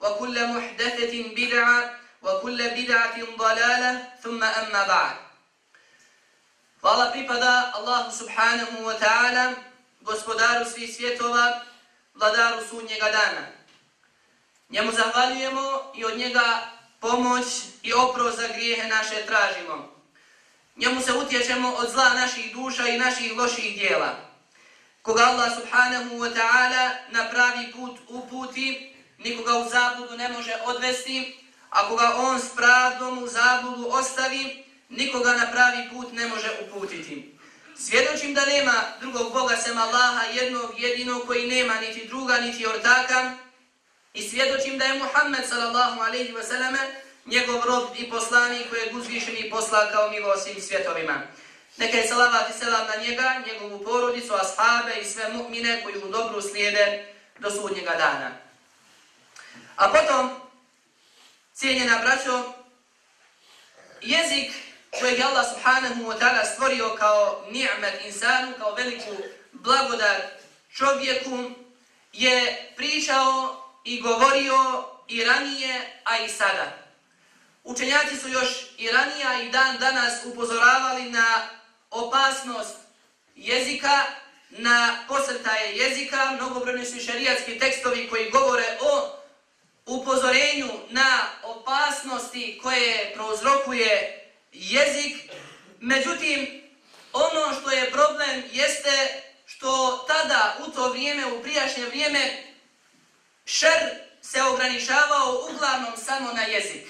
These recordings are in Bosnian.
وكل محدثة بدعة وكل بدعة ضلالة ثم أما بعد Hvala pripada Allahu subhanahu wa ta'ala, gospodaru svih svjetova, vladaru sudnjega dana. Njemu zahvaljujemo i od njega pomoć i oprost za grijehe naše tražimo. Njemu se utječemo od zla naših duša i naših loših dijela. Koga Allah subhanahu wa ta'ala na pravi put uputi, nikoga u zabludu ne može odvesti, a koga on s pravdom u zabludu ostavi, nikoga na pravi put ne može uputiti. Svjedočim da nema drugog Boga sem Allaha, jednog jedinog koji nema niti druga niti ortaka, i svjedočim da je Muhammed sallallahu alaihi wa sallam njegov rob i poslanik koji je uzvišeni posla kao milo svim svjetovima. Neka je salavat i selam na njega, njegovu porodicu, ashabe i sve mu'mine koji u dobru slijede do sudnjega dana. A potom, cijenjena braćo, jezik kojeg je Allah subhanahu wa ta'ala stvorio kao ni'met insanu, kao veliku blagodat čovjeku, je pričao i govorio i ranije, a i sada. Učenjaci su još i ranija i dan danas upozoravali na opasnost jezika, na posrtaje jezika, mnogobrojni su šarijatski tekstovi koji govore o upozorenju na opasnosti koje prouzrokuje jezik. Međutim, ono što je problem jeste što tada, u to vrijeme, u prijašnje vrijeme, šer se ograničavao uglavnom samo na jezik.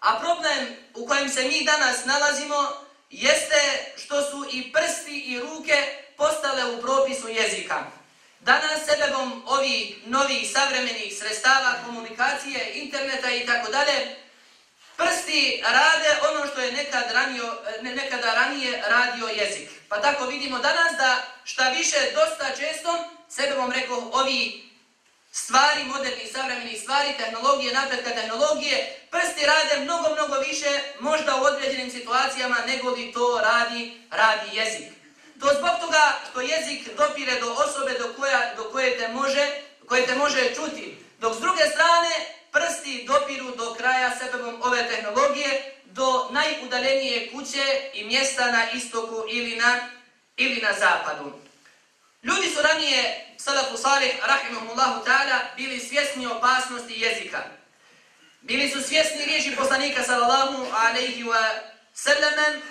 A problem u kojem se mi danas nalazimo jeste što su i prsti i ruke postale u propisu jezika. Danas sebebom ovih novih savremenih sredstava komunikacije, interneta i tako dalje, prsti rade ono što je nekad ranio, ne, nekada ranije radio jezik. Pa tako vidimo danas da šta više dosta često sebebom rekao ovi stvari, moderni, savremeni stvari, tehnologije, napretka tehnologije, prsti rade mnogo, mnogo više, možda u određenim situacijama, nego li to radi, radi jezik. To zbog toga što jezik dopire do osobe do, koja, do koje, te može, koje te može čuti. Dok s druge strane, prsti dopiru do kraja sebebom ove tehnologije, do najudaljenije kuće i mjesta na istoku ili na, ili na zapadu. Ljudi su ranije, Salafu Salih, rahimahullahu ta'ala, bili svjesni opasnosti jezika. Bili su svjesni riječi poslanika sallallahu alaihi wa sallam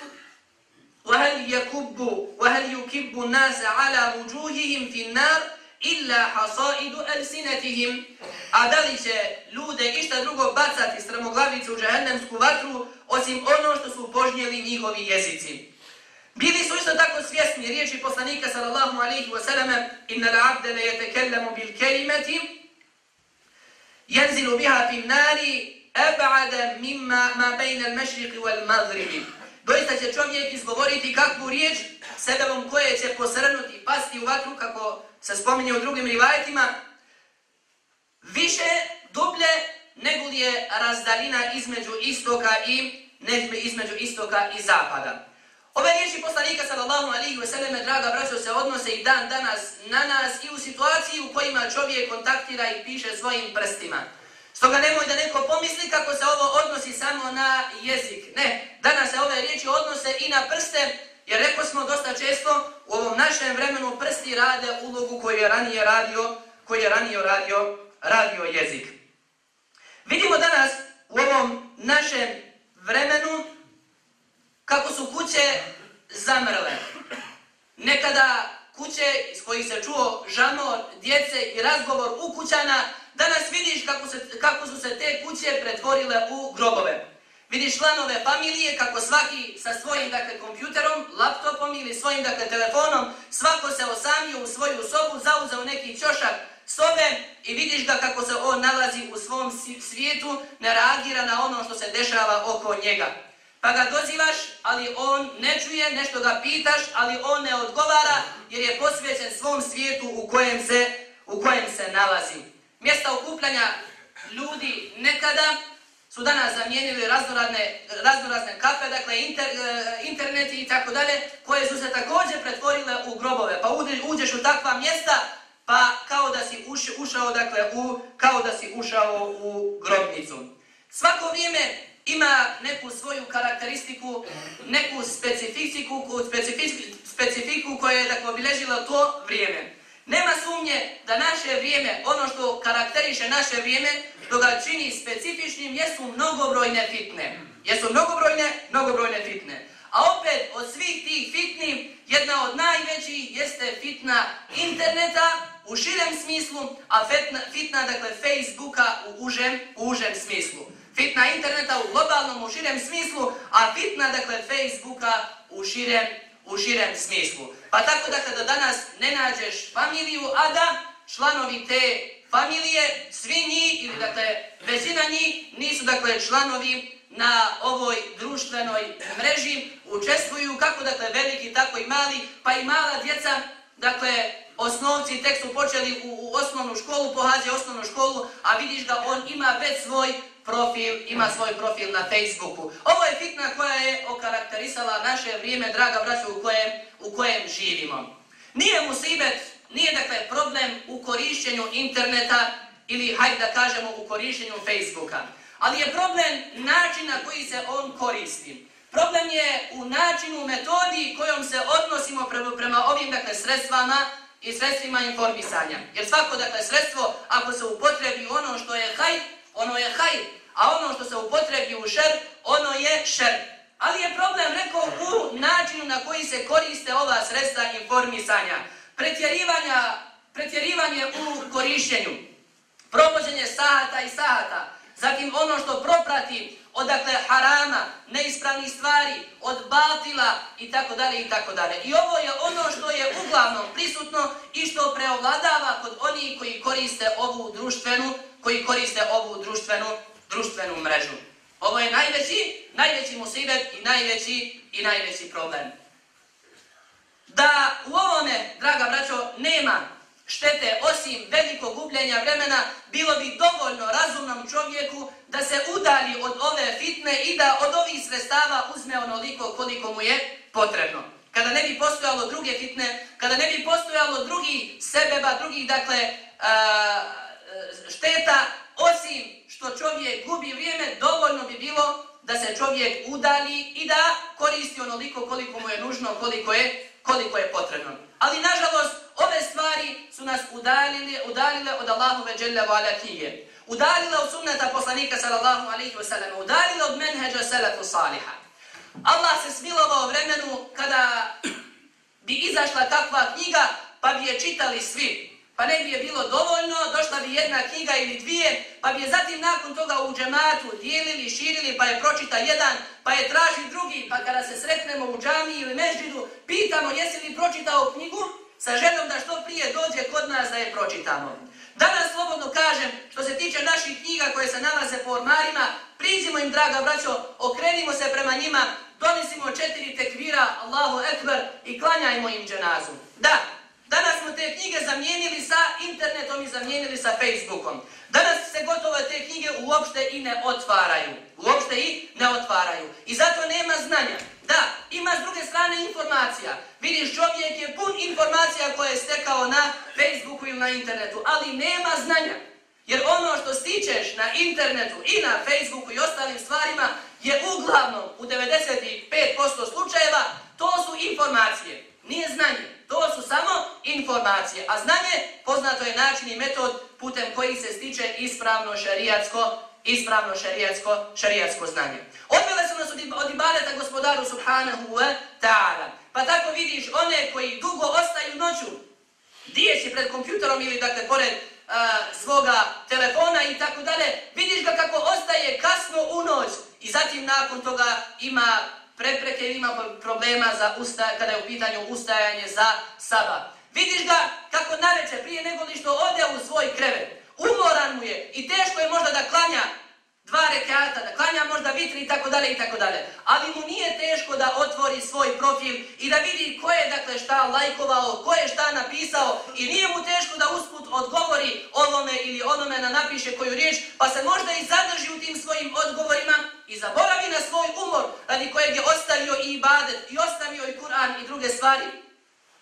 وَهَلْ يَكُبُّ وَهَلْ يُكِبُّ النَّاسَ عَلَى وُجُوهِهِمْ فِي النَّارِ إِلَّا حَصَائِدُ أَلْسِنَتِهِمْ A da li će ljude išta drugo bacati strmoglavicu u džahennemsku vatru osim ono što su požnjeli njihovi jezici? Bili su isto tako svjesni riječi poslanika sallallahu alaihi wa sallam inna l'abde le jetekellamu bil kelimeti jenzilu biha fin nari eba'ada mimma ma bejna al-mešriqi wal magribi. Doista će čovjek izgovoriti kakvu riječ sebebom koje će posrnuti i pasti u vatru kako se spominje u drugim rivajetima više dublje nego li je razdalina između istoka i ne između istoka i zapada. Ove riječi poslanika sallallahu alaihi wa sallam, draga braćo, se odnose i dan danas na nas i u situaciji u kojima čovjek kontaktira i piše svojim prstima. Stoga nemoj da neko pomisli kako se ovo odnosi samo na jezik. Ne, danas se ove riječi odnose i na prste, jer rekao smo dosta često u ovom našem vremenu prsti rade ulogu koju je ranije radio, koju je ranije radio, radio jezik. Vidimo danas u ovom našem vremenu kako su kuće zamrle. Nekada kuće iz kojih se čuo žamor, djece i razgovor u kućana, danas vidiš kako, se, kako su se te kuće pretvorile u grobove. Vidiš članove familije kako svaki sa svojim dakle, kompjuterom, laptopom ili svojim dakle, telefonom, svako se osamio u svoju sobu, zauzao neki čošak sobe i vidiš ga kako se on nalazi u svom svijetu, ne reagira na ono što se dešava oko njega. Pa ga dozivaš, ali on ne čuje, nešto ga pitaš, ali on ne odgovara jer je posvećen svom svijetu u kojem se, u kojem se nalazi. Mjesta okupljanja ljudi nekada su danas zamijenili raznorazne, raznorazne kafe, dakle inter, e, interneti i tako dalje, koje su se također pretvorile u grobove. Pa uđeš u takva mjesta, pa kao da si uš, ušao, dakle, u, kao da si ušao u grobnicu. Svako vrijeme ima neku svoju karakteristiku, neku specifiku, specifiku, specifiku koja je dakle, obilježila to vrijeme. Nema sumnje da naše vrijeme, ono što karakteriše naše vrijeme, što ga čini specifičnim, jesu mnogobrojne fitne. Jesu mnogobrojne, mnogobrojne fitne. A opet, od svih tih fitni, jedna od najvećih jeste fitna interneta u širem smislu, a fitna, fitna dakle, Facebooka u užem, u užem smislu. Fitna interneta u globalnom, u širem smislu, a fitna, dakle, Facebooka u širem, u širem smislu. Pa tako, da kada danas ne nađeš familiju, a da članovi te familije, svi njih, ili, dakle, većina njih, nisu, dakle, članovi na ovoj društvenoj mreži, učestvuju, kako, dakle, veliki, tako i mali, pa i mala djeca, dakle, osnovci tek su počeli u, u osnovnu školu, pohađe osnovnu školu, a vidiš da on ima već svoj profil, ima svoj profil na Facebooku. Ovo je fitna koja je okarakterisala naše vrijeme, draga braćo, u kojem, u kojem živimo. Nije musibet, nije dakle problem u korišćenju interneta ili, hajde da kažemo, u korišćenju Facebooka. Ali je problem način na koji se on koristi. Problem je u načinu, metodi kojom se odnosimo prema, prema ovim dakle, sredstvama i sredstvima informisanja. Jer svako dakle, sredstvo, ako se upotrebi ono što je haj, ono je haj, a ono što se upotrebi u šer, ono je šer. Ali je problem, rekao, u načinu na koji se koriste ova sredstva informisanja. Pretjerivanja, pretjerivanje u korišćenju, provođenje sahata i sahata, zatim ono što proprati odakle harama, neispravni stvari, od batila i tako dalje i tako dalje. I ovo je ono što je uglavnom prisutno i što preovladava kod onih koji koriste ovu društvenu koji koriste ovu društvenu, društvenu mrežu. Ovo je najveći, najveći musibet i najveći, i najveći problem. Da u ovome, draga braćo, nema štete osim velikog gubljenja vremena, bilo bi dovoljno razumnom čovjeku da se udali od ove fitne i da od ovih sredstava uzme onoliko koliko mu je potrebno. Kada ne bi postojalo druge fitne, kada ne bi postojalo drugi sebeba, drugih, dakle, a, šteta, osim što čovjek gubi vrijeme, dovoljno bi bilo da se čovjek udali i da koristi onoliko koliko mu je nužno, koliko je, koliko je potrebno. Ali, nažalost, ove stvari su nas udalile, udalile od Allahove dželle vala knjige. Udalile od sunneta poslanika sallallahu alaihi wa sallam. Udalile od menheđa salatu saliha. Allah se smilovao vremenu kada bi izašla takva knjiga, pa bi je čitali svi pa ne bi je bilo dovoljno, došla bi jedna knjiga ili dvije, pa bi je zatim nakon toga u džematu dijelili, širili, pa je pročita jedan, pa je traži drugi, pa kada se sretnemo u džami ili mežđidu, pitamo jesi li pročitao knjigu, sa željom da što prije dođe kod nas da je pročitamo. Danas slobodno kažem, što se tiče naših knjiga koje se nalaze po ormarima, priđimo im, draga braćo, okrenimo se prema njima, donesimo četiri tekvira, Allahu Ekber, i klanjajmo im dženazu. Da, Danas smo te knjige zamijenili sa internetom i zamijenili sa Facebookom. Danas se gotovo te knjige uopšte i ne otvaraju. Uopšte i ne otvaraju. I zato nema znanja. Da, ima s druge strane informacija. Vidiš, čovjek je pun informacija koje je stekao na Facebooku ili na internetu, ali nema znanja. Jer ono što stičeš na internetu i na Facebooku i ostalim stvarima je uglavnom u 95% slučajeva to su informacije. Nije znanje. To su samo informacije. A znanje poznato je način i metod putem koji se stiče ispravno šarijatsko ispravno šarijatsko, šarijatsko znanje. Odvele su nas od ibadeta gospodaru subhanahu wa ta'ala. Pa tako vidiš one koji dugo ostaju noću, dijeći pred kompjuterom ili dakle pored a, svoga telefona i tako dalje, vidiš ga kako ostaje kasno u noć i zatim nakon toga ima prepreke, ima problema za usta, kada je u pitanju ustajanje za saba. Vidiš ga kako nareće prije nego li što ode u svoj krevet. Umoran mu je i teško je možda da klanja dva rekata, da klanja možda vitri i tako dalje i tako dalje. Ali mu nije teško da otvori svoj profil i da vidi ko je dakle šta lajkovao, ko je šta napisao i nije mu teško da usput odgovori ovome ili onome na napiše koju riječ, pa se možda i zadrži u tim svojim odgovorima i zaboravi na svoj umor radi kojeg je ostavio i ibadet i ostavio i Kur'an i druge stvari.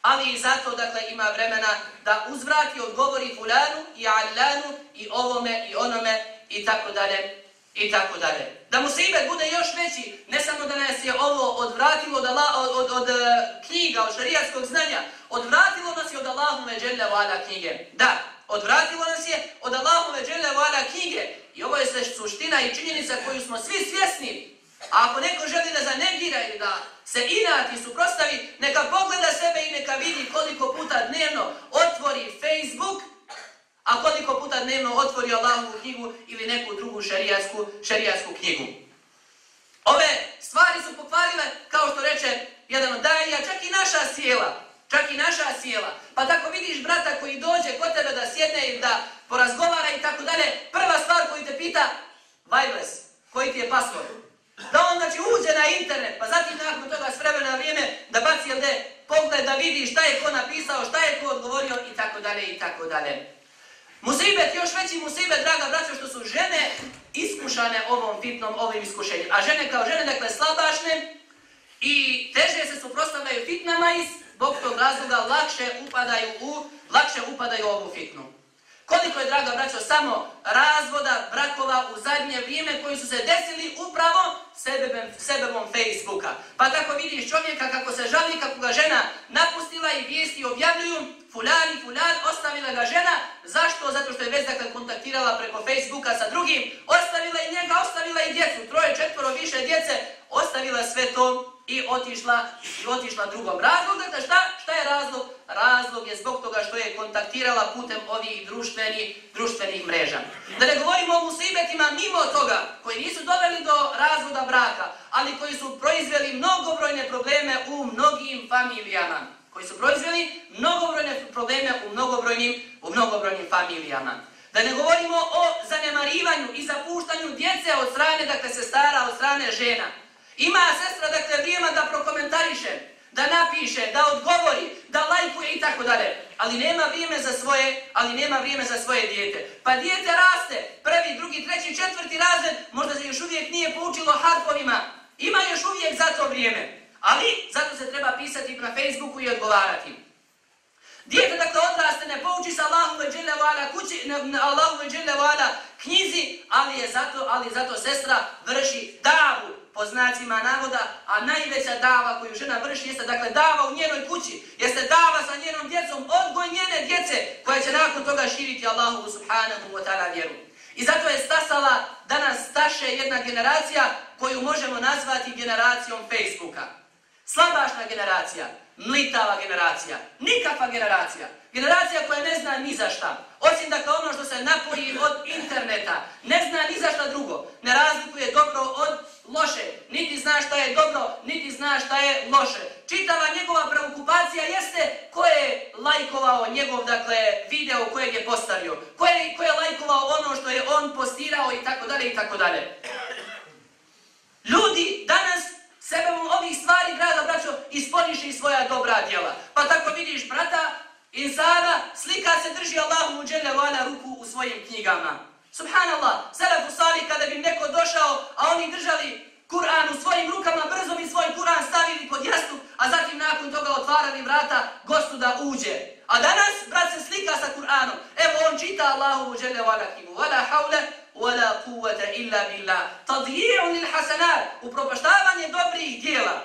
Ali i zato dakle ima vremena da uzvrati odgovori fulanu i allanu i ovome i onome i tako dalje i tako dalje. Da mu se ibet bude još veći, ne samo da nas je ovo odvratilo od, Allah, od, od, od, eh, knjiga, od šarijatskog znanja, odvratilo nas je od Allahume dželle vada knjige. Da, odvratilo nas je od Allahume dželle vada knjige. I ovo je suština i činjenica koju smo svi svjesni. A ako neko želi da zanegira ili da se inati suprostavi, neka pogleda sebe i neka vidi koliko puta dnevno otvori Facebook, A koliko puta dnevno otvori Allahovu knjigu ili neku drugu šerijasku, šerijasku knjigu. Ove stvari su pokvarile, kao što reče jedan od dajelja, čak i naša sjela. Čak i naša sjela. Pa tako vidiš brata koji dođe kod tebe da sjedne i da porazgovara i tako dalje, prva stvar koju te pita, wireless, koji ti je password? Da on znači uđe na internet, pa zatim nakon toga s vremena vrijeme da baci LD pogled da vidi šta je ko napisao, šta je ko odgovorio i tako dalje i tako dalje. Musibet, još veći musibet, draga braća, što su žene iskušane ovom fitnom, ovim iskušenjem. A žene kao žene, dakle, slabašne i teže se suprostavljaju fitnama i zbog tog razloga lakše upadaju u, lakše upadaju u ovu fitnu. Koliko je, draga braćo, samo razvoda brakova u zadnje vrijeme koji su se desili upravo sebebom, sebebom Facebooka. Pa tako vidiš čovjeka kako se žali, kako ga žena napustila i vijesti objavljuju, fulani, fulan, ostavila ga žena. Zašto? Zato što je već dakle kontaktirala preko Facebooka sa drugim. Ostavila i njega, ostavila i djecu. Troje, četvoro, više djece. Ostavila sve to i otišla i otišla drugom. Razlog, dakle, šta, šta je razlog? Razlog je zbog toga što je kontaktirala putem ovih društvenih, društvenih mreža. Da ne govorimo o musibetima mimo toga, koji nisu doveli do razvoda braka, ali koji su proizveli mnogobrojne probleme u mnogim familijama. Koji su proizveli mnogobrojne probleme u mnogobrojnim, u mnogobrojnim familijama. Da ne govorimo o zanemarivanju i zapuštanju djece od strane, dakle, se stara od strane žena. Ima sestra dakle vrijema da prokomentariše, da napiše, da odgovori, da lajkuje i tako dalje. Ali nema vrijeme za svoje, ali nema vrijeme za svoje dijete. Pa dijete raste, prvi, drugi, treći, četvrti razred, možda se još uvijek nije poučilo harpovima. Ima još uvijek za to vrijeme. Ali zato se treba pisati na Facebooku i odgovarati. Dijete dakle odraste, ne pouči se Allahu veđele vala kući, na Allahu veđele dželle vala knjizi, ali je zato, ali zato sestra vrši davu po znacima navoda, a najveća dava koju žena vrši jeste dakle dava u njenoj kući, jeste dava sa njenom djecom, odgoj njene djece koja će nakon toga širiti Allahu subhanahu wa ta'ala vjeru. I zato je stasala danas staše jedna generacija koju možemo nazvati generacijom Facebooka. Slabašna generacija, mlitava generacija, nikakva generacija. Generacija koja ne zna ni za šta. Osim dakle ono što se napoji od interneta, ne zna ni za šta drugo. Ne razlikuje dobro od loše. Niti zna šta je dobro, niti zna šta je loše. Čitava njegova preokupacija jeste ko je lajkovao njegov dakle, video kojeg je postavio. Ko je, ko je lajkovao ono što je on postirao i tako dalje i tako dalje. Ljudi danas sebebom ovih stvari, grada, braćo, isponiše i svoja dobra djela. Pa tako vidiš brata insana, slika se drži Allahu muđele vala ruku u svojim knjigama. Subhanallah, Selefu Salih kada bi neko došao, a oni držali Kur'an u svojim rukama, brzo bi svoj Kur'an stavili pod jastu, a zatim nakon toga otvarali vrata gostu da uđe. A danas, brat se slika sa Kur'anom. Evo on čita Allahu muđele vala kimu. Vala haule, vala kuvvete illa billah. Tadji'un lil hasanar, Upropaštavanje dobrih dijela.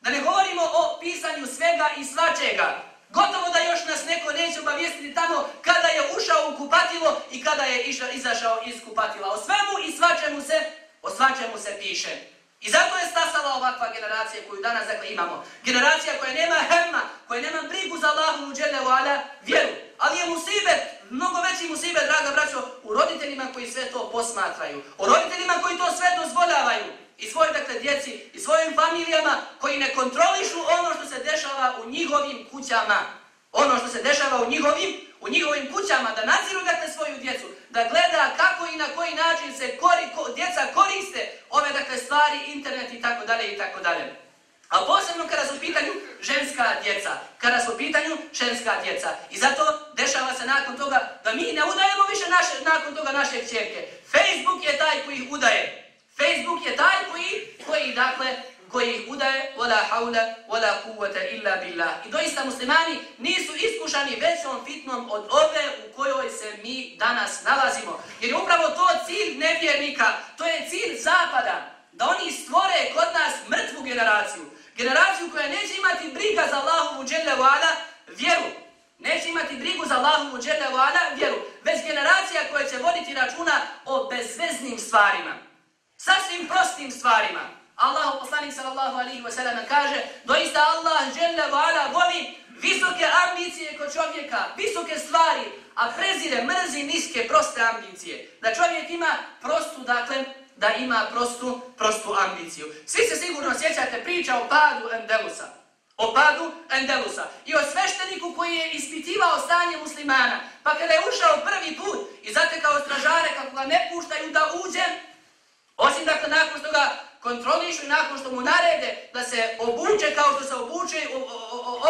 Da ne govorimo o pisanju svega i svačega. Gotovo da još nas neko neće obavijestiti tamo kada je ušao u kupatilo i kada je iša, izašao iz kupatila. O svemu i svačemu se, o svačemu se piše. I zato je stasala ovakva generacija koju danas dakle, imamo. Generacija koja nema hemma, koja nema brigu za Allahu muđele u ala vjeru. Ali je musibet, mnogo veći musibet, draga braćo, u roditeljima koji sve to posmatraju. U roditeljima koji to sve dozvoljavaju. I svoje dakle, djeci, i svojim familijama koji ne kontrolišu ono što se dešava u njihovim kućama. Ono što se dešava u njihovim, u njihovim kućama, da nadziru dakle, svoju djecu, da gleda kako i na koji način se kori, ko, djeca koriste ove dakle, stvari, internet i tako dalje i tako dalje. A posebno kada su u pitanju ženska djeca, kada su u pitanju ženska djeca. I zato dešava se nakon toga da mi ne udajemo više naše, nakon toga naše čerke. Facebook je taj koji ih udaje. Facebook je taj koji, koji dakle, koji ih udaje, wala haula, wala kuvvata illa billah. I doista muslimani nisu iskušani većom fitnom od ove u kojoj se mi danas nalazimo. Jer je upravo to cilj nevjernika, to je cilj zapada, da oni stvore kod nas mrtvu generaciju. Generaciju koja neće imati briga za Allahovu dželle vada vjeru. Neće imati brigu za Allahovu dželle vada vjeru. Već generacija koja će voditi računa o bezveznim stvarima. Prostim stvarima. Allah poslanik sallallahu alaihi wasallam kaže doista Allah dželle vada voli visoke ambicije kod čovjeka, visoke stvari, a prezire mrzi niske proste ambicije. Da čovjek ima prostu, dakle, da ima prostu, prostu ambiciju. Svi se sigurno sjećate priča o padu Endelusa. O padu Endelusa. I o svešteniku koji je ispitivao stanje muslimana. Pa kada je ušao prvi put i zatekao stražare kako ga ne puštaju da uđe, osim dakle nakon što ga kontrolišu i nakon što mu narede da se obuče kao što se obuče,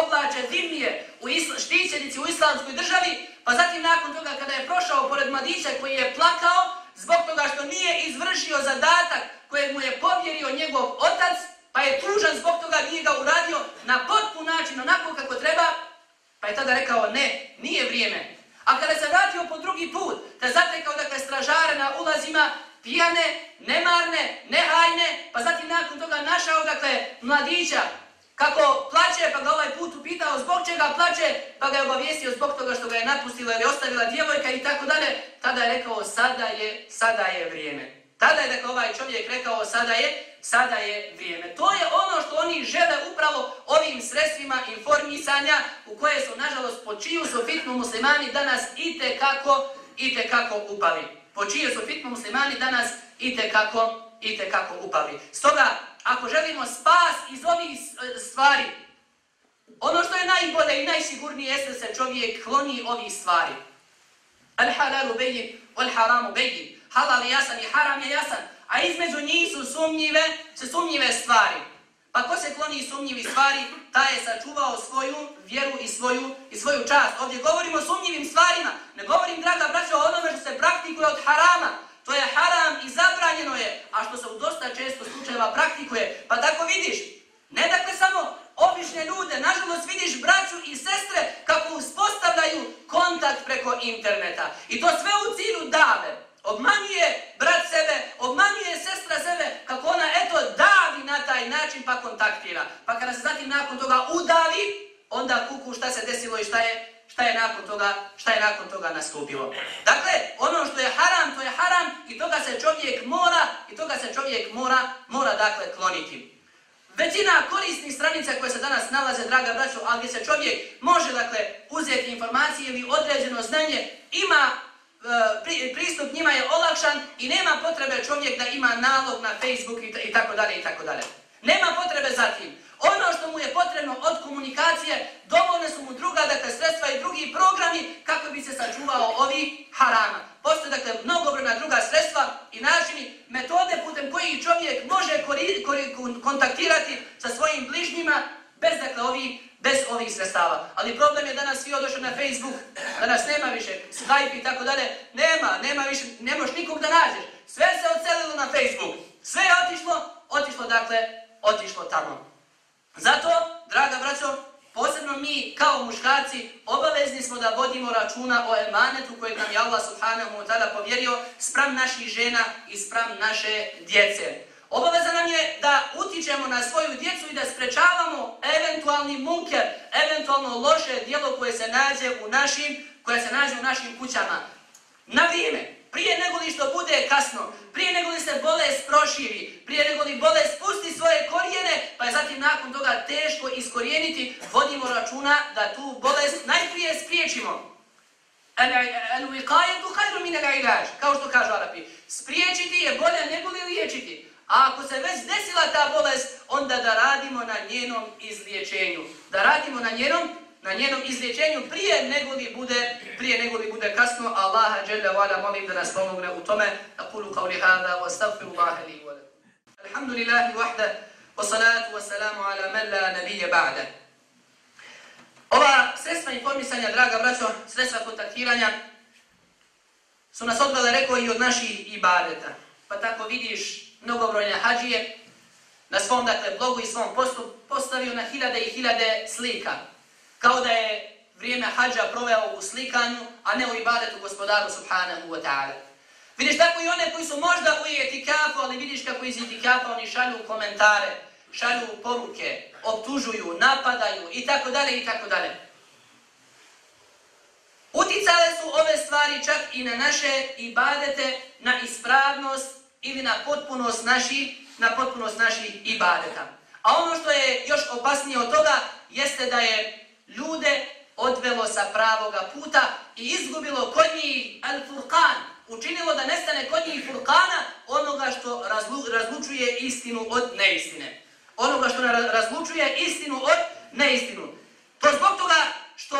oblače dimnije u isla, štićenici u islamskoj državi, pa zatim nakon toga kada je prošao pored mladića koji je plakao, zbog toga što nije izvršio zadatak kojeg mu je povjerio njegov otac, pa je tužan zbog toga nije ga uradio na potpun način, onako kako treba, pa je tada rekao ne, nije vrijeme. A kada se vratio po drugi put, te zatekao dakle stražare na ulazima, pijane, nemarne, nehajne, pa zatim nakon toga našao dakle mladića, kako plaće, pa ga ovaj put upitao zbog čega plaće, pa ga je obavijestio zbog toga što ga je napustila ili ostavila djevojka i tako dalje, tada je rekao sada je, sada je vrijeme. Tada je dakle ovaj čovjek rekao sada je, sada je vrijeme. To je ono što oni žele upravo ovim sredstvima informisanja u koje su nažalost po čiju su fitnu muslimani danas i te kako, i kako upali. Po čiju su fitnu muslimani danas i te kako, i te kako upali. Stoga ako želimo spas iz ovih e, stvari, ono što je najbolje i najsigurnije jeste da se čovjek kloni ovih stvari. Al halalu bejin, al haramu bejin. Halal je jasan i haram je jasan, a između njih su sumnjive, se sumnjive stvari. Pa ko se kloni sumnjivi stvari, taj je sačuvao svoju vjeru i svoju i svoju čast. Ovdje govorimo o sumnjivim stvarima, ne govorim, draga braćo, o onome što se praktikuje od harama, To je haram i zabranjeno je, a što se u dosta često slučajeva praktikuje. Pa tako vidiš, ne dakle samo obične ljude, nažalost vidiš braću i sestre kako uspostavljaju kontakt preko interneta. I to sve u cilju dave. Obmanjuje brat sebe, obmanjuje sestra sebe, kako ona eto davi na taj način pa kontaktira. Pa kada se zatim nakon toga udavi, onda kuku šta se desilo i šta je šta je nakon toga, šta je nakon toga nastupilo. Dakle, ono što je haram, to je haram i toga se čovjek mora i toga se čovjek mora, mora dakle kloniti. Većina korisnih stranica koje se danas nalaze, draga braćo, ali gdje se čovjek može dakle uzeti informacije ili određeno znanje, ima e, pri, pristup njima je olakšan i nema potrebe čovjek da ima nalog na Facebook i, i tako dalje i tako dalje. Nema potrebe za tim. Ono što mu je potrebno od komunikacije, dovoljne su mu druga, dakle, sredstva i drugi programi kako bi se sačuvao ovi harama. Postoje, dakle, mnogobrojna druga sredstva i načini, metode putem koji čovjek može kori, kori, kontaktirati sa svojim bližnjima bez, dakle, ovih bez ovih sredstava. Ali problem je danas svi odošli na Facebook, danas nema više Skype i tako dalje. Nema, nema više, ne možeš nikog da nađeš. Sve se ocelilo na Facebook. Sve je otišlo, otišlo dakle, otišlo tamo. Zato, draga braćo, posebno mi kao muškarci obavezni smo da vodimo računa o emanetu kojeg nam je Allah subhanahu wa ta'ala povjerio sprem naših žena i sprem naše djece. Obaveza nam je da utičemo na svoju djecu i da sprečavamo eventualni munker, eventualno loše dijelo koje se nađe u našim, koje se nađe u našim kućama. Na vrijeme, prije nego li što bude kasno, prije nego li se bolest proširi, prije nego li bolest pusti svoje korijene, pa je zatim nakon toga teško iskorijeniti, vodimo računa da tu bolest najprije spriječimo. Al-wiqayatu khayru min al-ilaj, kao što kažu Arapi. Spriječiti je bolje nego li liječiti. A ako se već desila ta bolest, onda da radimo na njenom izliječenju. Da radimo na njenom na njenom izlječenju prije nego li bude prije nego li bude kasno. Allaha dželle ve molim da nas pomogne u tome. Aqulu qawli hada wa astaghfirullaha li wa lakum. Alhamdulillahi wahda wa salatu wa salamu ala man la nabiyya ba'da. Ova sredstva informisanja, draga braćo, sredstva kontaktiranja, su nas odvele, rekao, i od naših ibadeta. Pa tako vidiš mnogobrojne hađije, na svom dakle, blogu i svom postu postavio na hiljade i hiljade slika. Kao da je vrijeme hađa proveo u slikanju, a ne u ibadetu gospodaru subhanahu wa ta'ala. Vidiš tako i one koji su možda u etikafu, ali vidiš kako iz etikafa oni šalju komentare, šalju poruke, optužuju, napadaju i tako dalje i tako dalje. Uticale su ove stvari čak i na naše ibadete, na ispravnost ili na potpunost naši, na potpunost naših ibadeta. A ono što je još opasnije od toga jeste da je ljude odvelo sa pravoga puta i izgubilo kod njih al-furqan, učinilo da nestane kod njih furqana onoga što razlu, razlučuje istinu od neistine. Onoga što razlučuje istinu od neistinu. To zbog toga što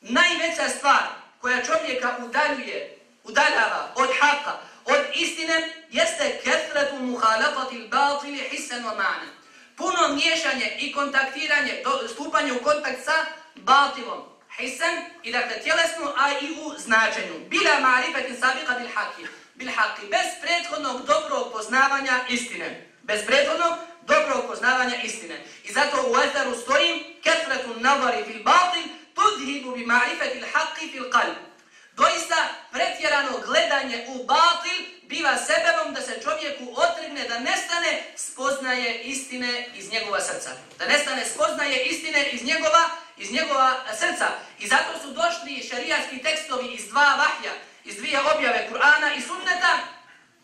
najveća stvar koja čovjeka udaljuje, udaljava od haka, od istine, jeste kefretu muhalafati l-batili hisan wa ma'na. Puno miješanje i kontaktiranje, stupanje u kontakt sa batilom, hisan i dakle tjelesnu, a i u značenju. Bila ma'rifetin sabiqa bil haki, bil haki, bez prethodnog dobrog poznavanja istine. Bez prethodnog dobrog poznavanja istine. I zato u eteru stojim kefretu navari fil batil, tudhibu bi ma'rifetil haki fil kalbu. Doista pretjerano gledanje u batil biva sebebom da se čovjeku otrgne da nestane spoznaje istine iz njegova srca. Da nestane spoznaje istine iz njegova, iz njegova srca. I zato su došli šerijatski tekstovi iz dva vahja, iz dvije objave Kur'ana i sunneta,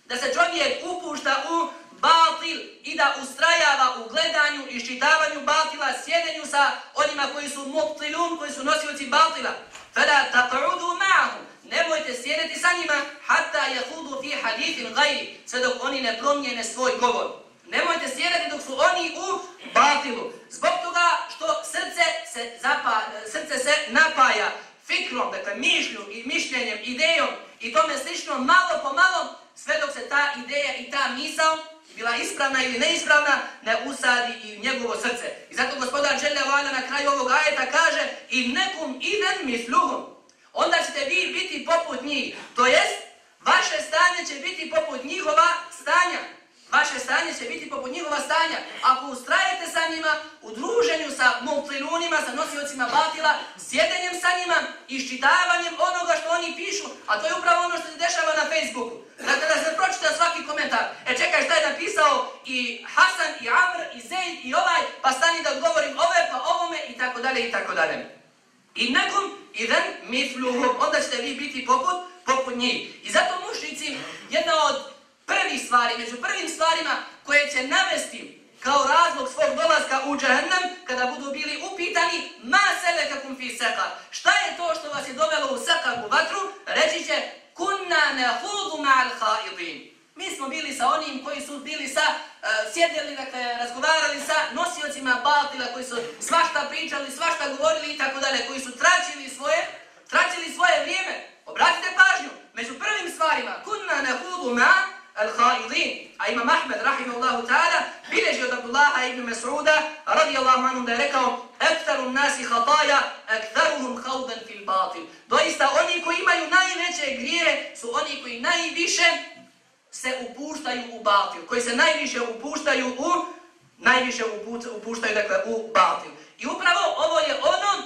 da se čovjek upušta u batil i da ustrajava u gledanju i šitavanju batila, sjedenju sa onima koji su mubtilun, koji su nosioci batila. Fela taq'udu ma'ahum nemojte sjediti sa njima hatta yahudu fi gajri, sve dok oni ne promijene svoj govor. Nemojte sjediti dok su oni u batilu. Zbog toga što srce se, zapa, srce se napaja fikrom, dakle mišlju i mišljenjem, idejom i tome slično, malo po malo, sve dok se ta ideja i ta misao bila ispravna ili neispravna, ne usadi i njegovo srce. I zato gospodar Đelja na kraju ovog ajeta kaže i nekum iden misluhum onda ćete vi biti poput njih. To jest, vaše stanje će biti poput njihova stanja. Vaše stanje će biti poput njihova stanja. Ako ustrajete sa njima, u druženju sa multilunima, sa nosiocima batila, sjedenjem sa njima, iščitavanjem onoga što oni pišu, a to je upravo ono što se dešava na Facebooku. Dakle, da se pročita svaki komentar. E čekaj, šta je napisao i Hasan, i Amr, i Zeyd, i ovaj, pa stani da odgovorim ove, pa ovome, i tako dalje, i tako dalje. I nakon idem misluhum, onda ćete vi biti poput, oko njih. I zato mušnici, jedna od prvih stvari, među prvim stvarima koje će navesti kao razlog svog dolaska u džahnem, kada budu bili upitani, ma sebe kakum fi sekar. Šta je to što vas je dovelo u sekar u vatru? Reći će, kunna ne hudu ma'al haidin. Mi smo bili sa onim koji su bili sa, uh, sjedili, dakle, razgovarali sa nosiocima Baltila koji su svašta pričali, svašta govorili i tako dalje, koji su tračili svoje, tračili svoje vrijeme. Obratite pažnju, među prvim stvarima, kunna nehudu ma, al-Khaidin, a ima Mahmed, rahimahullahu ta'ala, bileži od Abdullaha ibn Mas'uda, radijallahu anhu, da je rekao, Ektaru nasi hataja, ektaruhum haudan fil batil. Doista, oni koji imaju najveće grije, su oni koji najviše se upuštaju u batil, koji se najviše upuštaju u najviše upuštaju dakle, u batil. I upravo ovo je ono,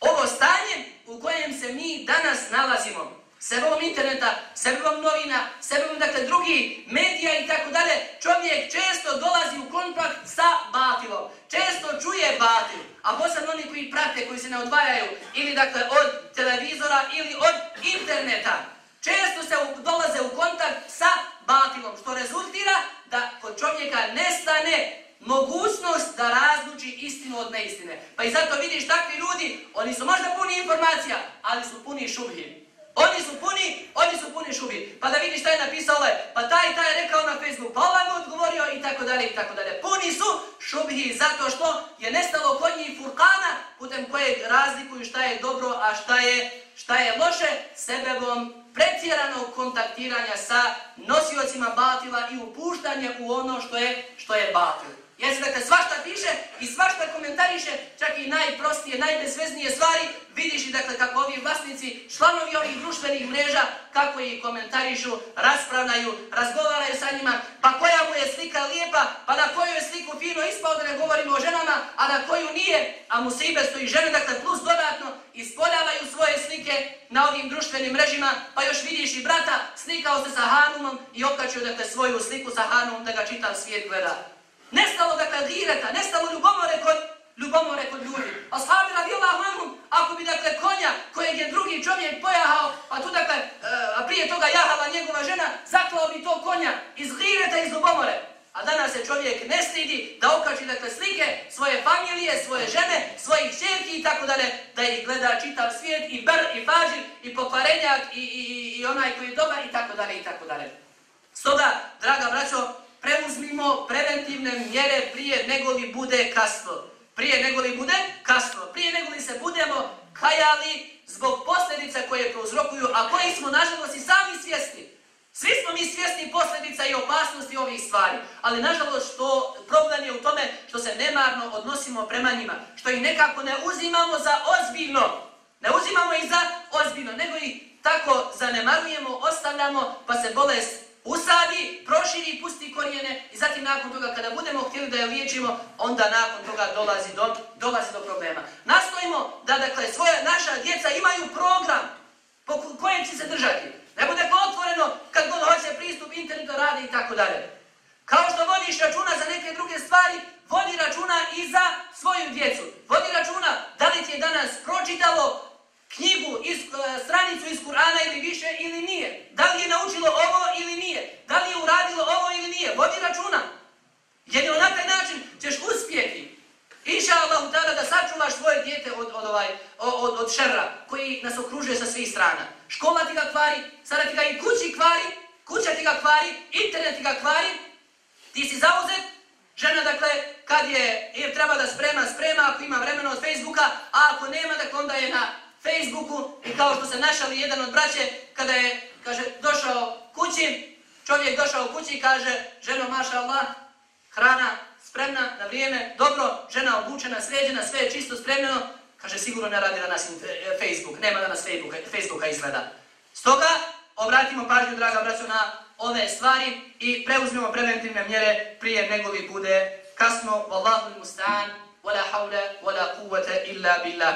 ovo stanje u kojem se mi danas nalazimo sebebom interneta, sebebom novina, sebebom dakle drugi medija i tako dalje, čovjek često dolazi u kontakt sa batilom. Često čuje batil, a posebno oni koji prate, koji se ne odvajaju ili dakle od televizora ili od interneta. Često se dolaze u kontakt sa batilom, što rezultira da kod čovjeka nestane mogućnost da razluči istinu od neistine. Pa i zato vidiš takvi ljudi, oni su možda puni informacija, ali su puni šubhi. Oni su puni, oni su puni šubhi. Pa da vidiš šta je napisao ovaj, pa taj taj je rekao na Facebook, pa ovaj mu odgovorio i tako dalje i tako dalje. Puni su šubhi zato što je nestalo kod njih furkana putem kojeg razlikuju šta je dobro, a šta je, šta je loše sebebom pretjeranog kontaktiranja sa nosiocima batila i upuštanje u ono što je, što je batil. Jer se dakle svašta piše i svašta komentariše, čak i najprostije, najbezveznije stvari, vidiš i dakle kako ovi vlasnici, članovi ovih društvenih mreža, kako ih komentarišu, raspravljaju, razgovaraju sa njima, pa koja mu je slika lijepa, pa na koju je sliku fino ispao da ne govorimo o ženama, a na koju nije, a mu se ibe stoji žene, dakle plus dodatno, ispoljavaju svoje slike na ovim društvenim mrežima, pa još vidiš i brata, slikao se sa Hanumom i okačio dakle svoju sliku sa Hanumom da ga čitav svijet gleda. Nestalo dakle gireta, nestalo ljubomore kod, ljubomore kod ljudi. A sahabi radijallahu anhum, ako bi dakle konja kojeg je drugi čovjek pojahao, pa tu dakle, e, a prije toga jahala njegova žena, zaklao bi to konja iz gireta, iz ljubomore. A danas se čovjek ne stidi da okači dakle slike svoje familije, svoje žene, svojih čerki i tako dalje, da ih gleda čitav svijet i br, i fađi, i pokvarenjak, i, i, i onaj koji je dobar, i tako dalje, i tako dalje. Stoga, draga braćo, preuzmimo preventivne mjere prije nego li bude kasno. Prije nego li bude kasno. Prije nego li se budemo kajali zbog posljedica koje prouzrokuju, a koji smo nažalost i sami svjesni. Svi smo mi svjesni posljedica i opasnosti ovih stvari, ali nažalost što problem je u tome što se nemarno odnosimo prema njima, što ih nekako ne uzimamo za ozbiljno, ne uzimamo ih za ozbiljno, nego ih tako zanemarujemo, ostavljamo, pa se bolest usadi, proširi i pusti korijene i zatim nakon toga kada budemo htjeli da je liječimo, onda nakon toga dolazi do, dolazi do problema. Nastojimo da dakle svoje naša djeca imaju program po kojem će se držati. Ne bude pa otvoreno kad god hoće pristup internetu radi i tako dalje. Kao što vodiš računa za neke druge stvari, vodi računa i za svoju djecu. Vodi računa da li ti je danas pročitalo knjigu, iz, uh, stranicu iz Kur'ana ili više ili nije. Da li je naučilo ovo ili nije. Da li je uradilo ovo ili nije. Vodi računa. Jer je na taj način ćeš uspjeti. Inša Allah tada da sačuvaš svoje dijete od, od, ovaj, od, od šerra koji nas okružuje sa svih strana. Škola ti ga kvari, sada ti ga i kući kvari, kuća ti ga kvari, internet ti ga kvari. Ti si zauzet, žena dakle, kad je, je treba da sprema, sprema ako ima vremena od Facebooka, a ako nema, dakle onda je na Facebooku i kao što se našali jedan od braće kada je kaže došao kući, čovjek došao kući i kaže ženo maša Allah, hrana spremna na vrijeme, dobro, žena obučena, sređena, sve je čisto spremljeno, kaže sigurno ne radi danas eh, Facebook, nema danas Facebooka, Facebooka izgleda. Stoga obratimo pažnju, draga braćo, na ove stvari i preuzmemo preventivne mjere prije nego li bude kasno. Wallahu mustan, wala hawla, wala kuvvete illa billah.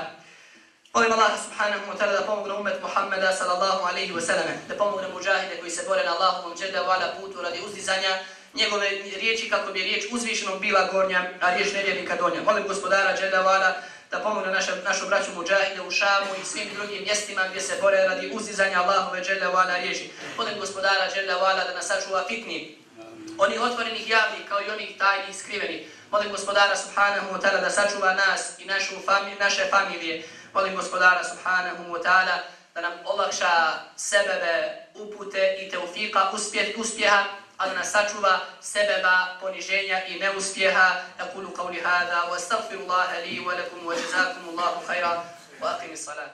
Molim Allah subhanahu wa ta'ala da pomogne umet Muhammeda sallallahu alaihi wa sallam, da pomogne muđahide koji se bore na Allahovom džeda vala putu radi uzdizanja njegove riječi kako bi riječ uzvišenom bila gornja, a riječ nevjernika donja. Molim gospodara džeda vala da pomogne naša, našu braću Mujahide u Šamu i svim drugim mjestima gdje se bore radi uzdizanja Allahove džeda vala riječi. Molim gospodara džeda vala da nas sačuva fitni, onih otvorenih javnih kao i onih tajnih skrivenih. Molim gospodara subhanahu wa ta'ala da sačuva nas i našu fami, naše familije, Molim gospodara subhanahu wa ta'ala da nam olakša sebebe upute i teufika uspjeh, uspjeha, a da nas sačuva sebeba poniženja i neuspjeha. Ekulu qavli hada wa astagfirullaha li wa lakum wa jazakum Allahu khaira wa aqimi salat.